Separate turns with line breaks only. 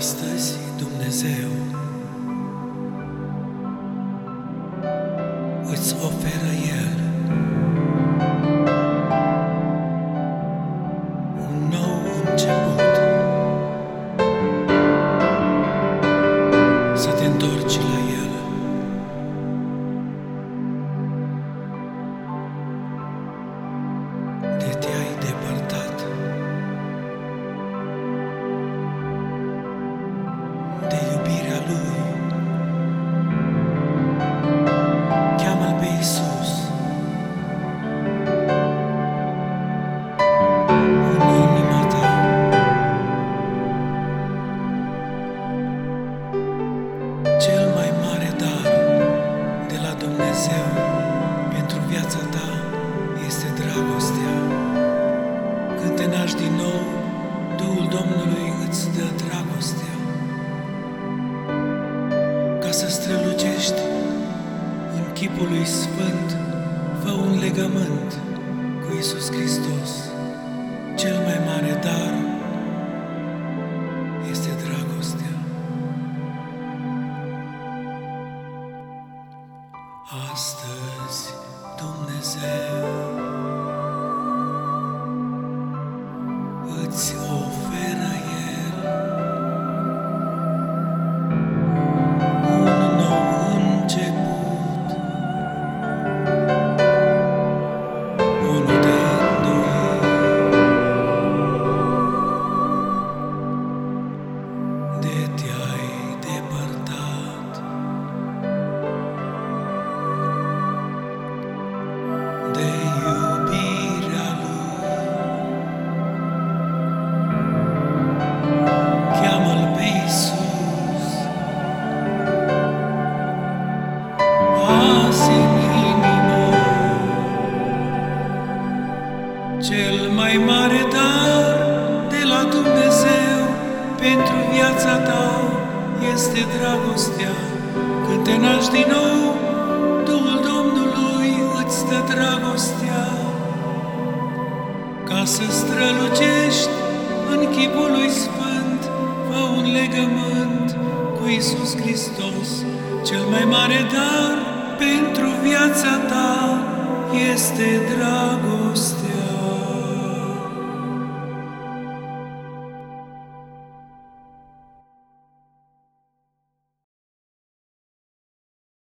Astăzi Dumnezeu. Îți oferă El Când te naști din nou, Duhul Domnului îți dă dragostea. Ca să strălucești în chipul lui Sfânt, fă un legământ cu Isus Hristos. Cel mai mare dar este dragostea. Astăzi Dumnezeu îți pentru viața ta este dragostea. Când te naști din nou, Duhul Domnului îți dă dragostea ca să strălucești în chipul lui Sfânt, fă un legământ cu Isus Hristos. Cel mai mare dar pentru viața ta este dragostea.